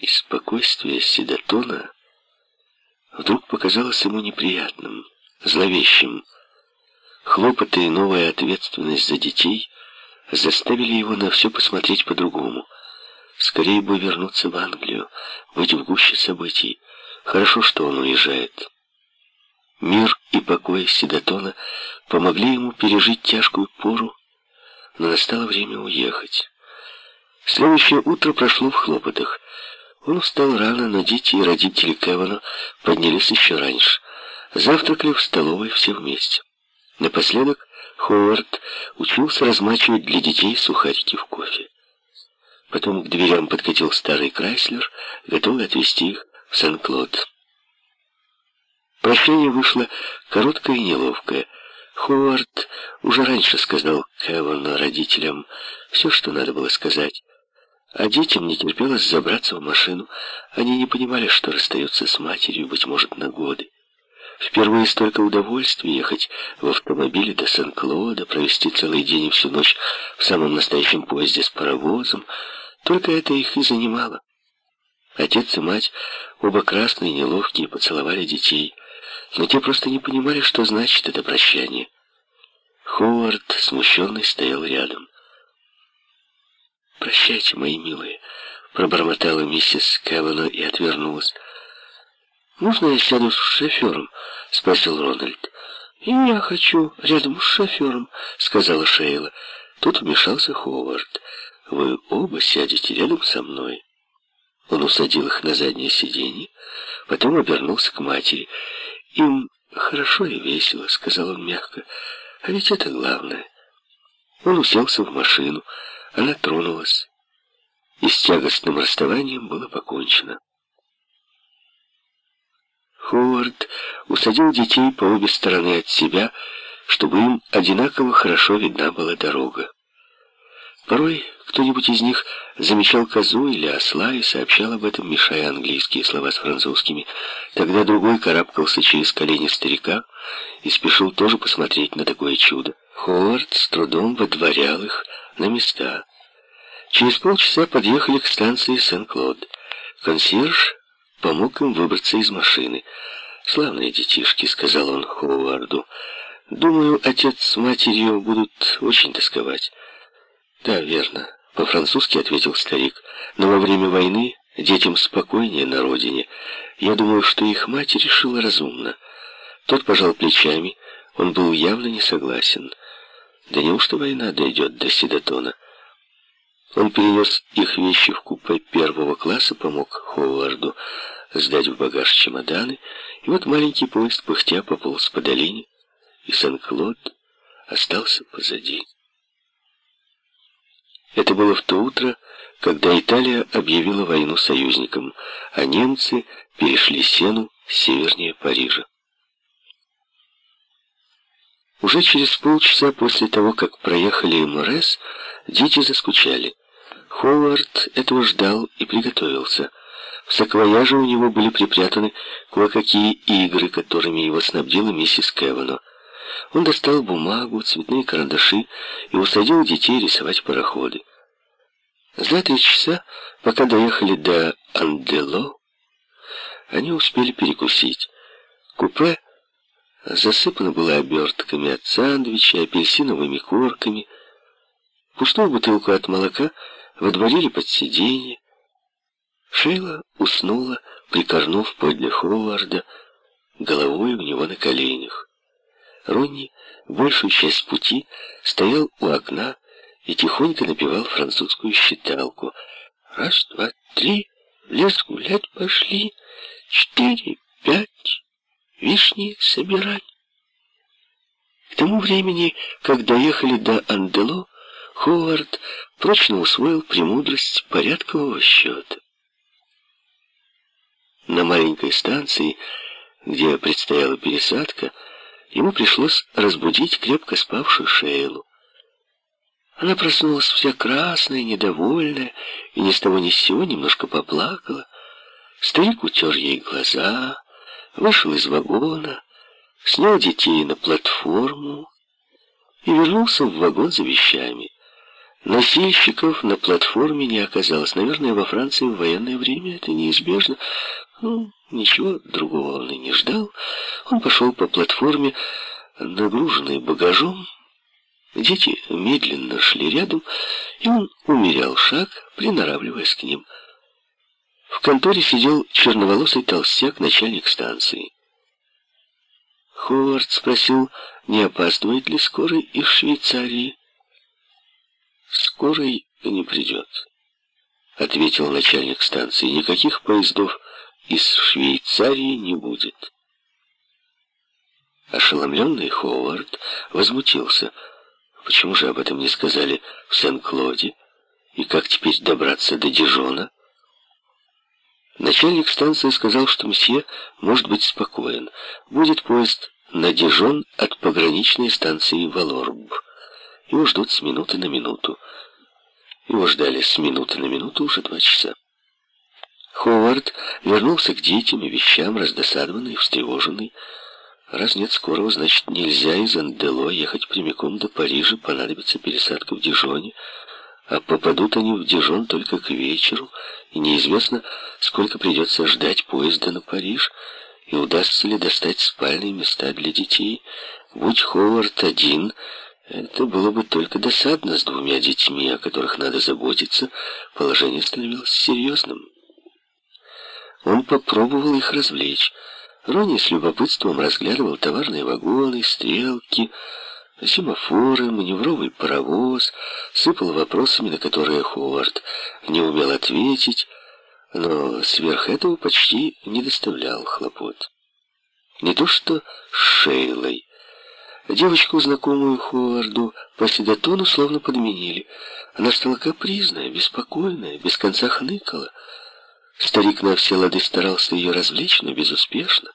и спокойствие Седатона вдруг показалось ему неприятным, зловещим. Хлопоты и новая ответственность за детей заставили его на все посмотреть по-другому. Скорее бы вернуться в Англию, быть в гуще событий. Хорошо, что он уезжает. Мир и покой Седатона помогли ему пережить тяжкую пору, но настало время уехать. Следующее утро прошло в хлопотах. Он встал рано, но дети и родители Кевана поднялись еще раньше. Завтракали в столовой все вместе. Напоследок Ховард учился размачивать для детей сухарики в кофе. Потом к дверям подкатил старый Крайслер, готовый отвезти их в Сен-Клод. Прощение вышло короткое и неловкое. Ховард уже раньше сказал Кевану родителям все, что надо было сказать. А детям не терпелось забраться в машину. Они не понимали, что расстаются с матерью, быть может, на годы. Впервые столько удовольствия ехать в автомобиле до Сен-Клода, провести целый день и всю ночь в самом настоящем поезде с паровозом. Только это их и занимало. Отец и мать, оба красные, неловкие, поцеловали детей, но те просто не понимали, что значит это прощание. Ховард, смущенный, стоял рядом. «Прощайте, мои милые», — пробормотала миссис Кевана и отвернулась. «Можно я сяду с шофером?» — спросил Рональд. «И я хочу рядом с шофером», — сказала Шейла. Тут вмешался Ховард. «Вы оба сядете рядом со мной». Он усадил их на заднее сиденье, потом обернулся к матери. «Им хорошо и весело», — сказал он мягко, — «а ведь это главное». Он уселся в машину, она тронулась, и с тягостным расставанием было покончено. Ховард усадил детей по обе стороны от себя, чтобы им одинаково хорошо видна была дорога. Порой кто-нибудь из них замечал козу или осла и сообщал об этом, мешая английские слова с французскими. Тогда другой карабкался через колени старика и спешил тоже посмотреть на такое чудо. Ховард с трудом водворял их на места. Через полчаса подъехали к станции Сен-Клод. Консьерж помог им выбраться из машины. «Славные детишки», — сказал он Ховарду. «Думаю, отец с матерью будут очень тосковать». «Да, верно», — по-французски ответил старик. «Но во время войны детям спокойнее на родине. Я думаю, что их мать решила разумно». Тот пожал плечами, он был явно не согласен. Да неужто война дойдет до Седатона? Он перенес их вещи в купе первого класса, помог Ховарду сдать в багаж чемоданы, и вот маленький поезд пыхтя пополз по долине, и Сан-Клод остался позади. Это было в то утро, когда Италия объявила войну союзникам, а немцы перешли Сену севернее Парижа. Уже через полчаса после того, как проехали Морес, дети заскучали. Ховард этого ждал и приготовился. В саквояже у него были припрятаны кое-какие игры, которыми его снабдила миссис Кевано. Он достал бумагу, цветные карандаши и усадил детей рисовать пароходы. За три часа, пока доехали до Андело, они успели перекусить. Купе засыпано было обертками от сандвичей, апельсиновыми корками. Пустую бутылку от молока водворили под сиденье. Шейла уснула, прикорнув подле Ховарда, головой у него на коленях. Ронни большую часть пути стоял у окна и тихонько напевал французскую считалку. Раз, два, три, в лес гулять пошли, четыре, пять, вишни собирать. К тому времени, как доехали до Андело, Ховард прочно усвоил премудрость порядкового счета. На маленькой станции, где предстояла пересадка, ему пришлось разбудить крепко спавшую Шейлу. Она проснулась вся красная, недовольная, и ни с того ни с сего немножко поплакала. Старик утер ей глаза, вышел из вагона, снял детей на платформу и вернулся в вагон за вещами. Носильщиков на платформе не оказалось. Наверное, во Франции в военное время это неизбежно. Ну, ничего другого он и не ждал. Он пошел по платформе, нагруженный багажом. Дети медленно шли рядом, и он умерял шаг, приноравливаясь к ним. В конторе сидел черноволосый толстяк, начальник станции. Ховард спросил, не опаздывает ли скорый из Швейцарии. «Скорый не придет», — ответил начальник станции. «Никаких поездов из Швейцарии не будет». Ошеломленный Ховард возмутился. Почему же об этом не сказали в Сен-Клоде? И как теперь добраться до Дижона? Начальник станции сказал, что мсье может быть спокоен. Будет поезд на Дижон от пограничной станции Валорб. Его ждут с минуты на минуту. Его ждали с минуты на минуту уже два часа. Ховард вернулся к детям и вещам, раздосадованный и встревоженный. Раз нет скорого, значит, нельзя из Андело ехать прямиком до Парижа, понадобится пересадка в Дижоне, а попадут они в Дижон только к вечеру, и неизвестно, сколько придется ждать поезда на Париж, и удастся ли достать спальные места для детей. Будь Ховард один, это было бы только досадно с двумя детьми, о которых надо заботиться. Положение становилось серьезным. Он попробовал их развлечь. Рони с любопытством разглядывал товарные вагоны, стрелки, семафоры, маневровый паровоз, сыпал вопросами, на которые Ховард не умел ответить, но сверх этого почти не доставлял хлопот. Не то что с Шейлой. Девочку, знакомую Ховарду, по седотону словно подменили. Она стала капризная, беспокойная, без конца хныкала. Старик на все лады старался ее развлечь, но безуспешно.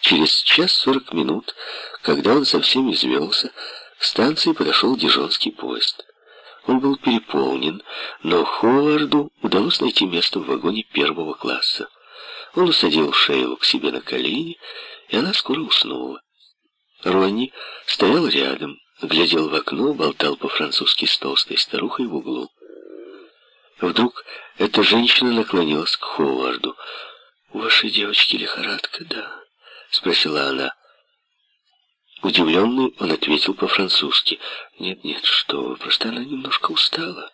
Через час сорок минут, когда он совсем извелся, к станции подошел дижонский поезд. Он был переполнен, но Ховарду удалось найти место в вагоне первого класса. Он усадил Шейлу к себе на колени, и она скоро уснула. Ронни стоял рядом, глядел в окно, болтал по-французски с толстой старухой в углу. Вдруг эта женщина наклонилась к Ховарду. «У вашей девочки лихорадка, да?» — спросила она. Удивленный, он ответил по-французски. «Нет, нет, что вы, просто она немножко устала».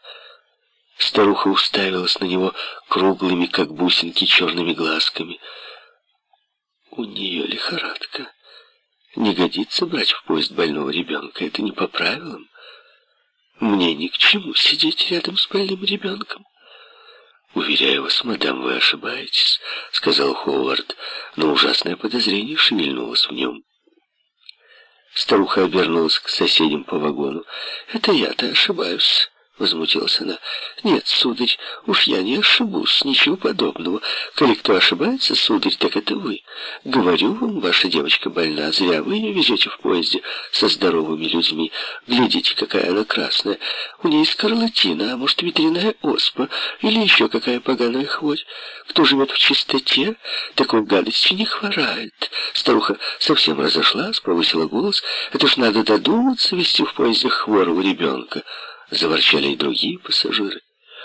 Старуха уставилась на него круглыми, как бусинки, черными глазками. «У нее лихорадка. Не годится брать в поезд больного ребенка, это не по правилам. Мне ни к чему сидеть рядом с больным ребенком». «Уверяю вас, мадам, вы ошибаетесь», — сказал Ховард, но ужасное подозрение шевельнулось в нем. Старуха обернулась к соседям по вагону. «Это я-то ошибаюсь». — возмутилась она. «Нет, сударь, уж я не ошибусь, ничего подобного. Коли кто ошибается, сударь, так это вы. Говорю вам, ваша девочка больна, зря вы ее везете в поезде со здоровыми людьми. Глядите, какая она красная. У ней скарлатина, а может, ветряная оспа или еще какая поганая хворь. Кто живет в чистоте, такой гадостью не хворает». Старуха совсем разошлась, повысила голос. «Это ж надо додуматься вести в поезде хворого ребенка». Заворчали и другие пассажиры.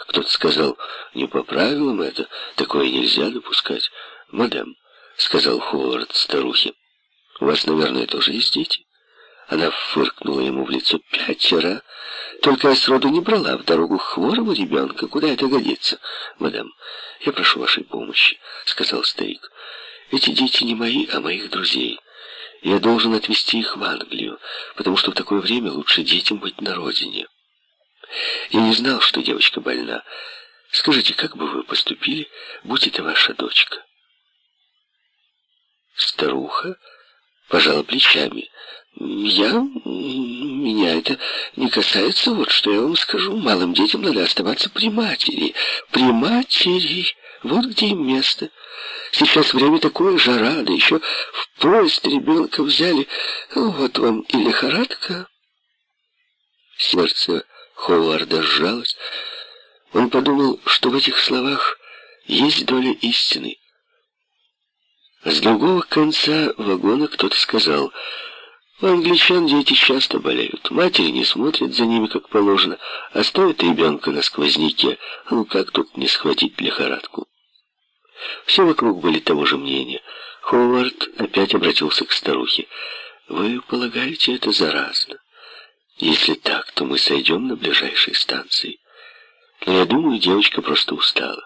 Кто-то сказал, не по правилам это, такое нельзя допускать. «Мадам», — сказал Ховард старухе, — «у вас, наверное, тоже есть дети?» Она фыркнула ему в лицо пятеро. «Только я сроду не брала в дорогу хворого ребенка. Куда это годится?» «Мадам, я прошу вашей помощи», — сказал старик. «Эти дети не мои, а моих друзей. Я должен отвезти их в Англию, потому что в такое время лучше детям быть на родине». Я не знал, что девочка больна. Скажите, как бы вы поступили, будь это ваша дочка?» Старуха пожала плечами. «Я... меня это не касается. Вот что я вам скажу. Малым детям надо оставаться при матери. При матери. Вот где им место. Сейчас время такое, жара, да еще в поезд ребенка взяли. Вот вам и лихорадка». Сердце Ховарда сжалось. Он подумал, что в этих словах есть доля истины. С другого конца вагона кто-то сказал, У англичан дети часто болеют. Матери не смотрят за ними, как положено, оставят ребенка на сквозняке. Ну, как тут не схватить лихорадку? Все вокруг были того же мнения. Ховард опять обратился к старухе. «Вы полагаете, это заразно? Если так, то мы сойдем на ближайшей станции. Но я думаю, девочка просто устала.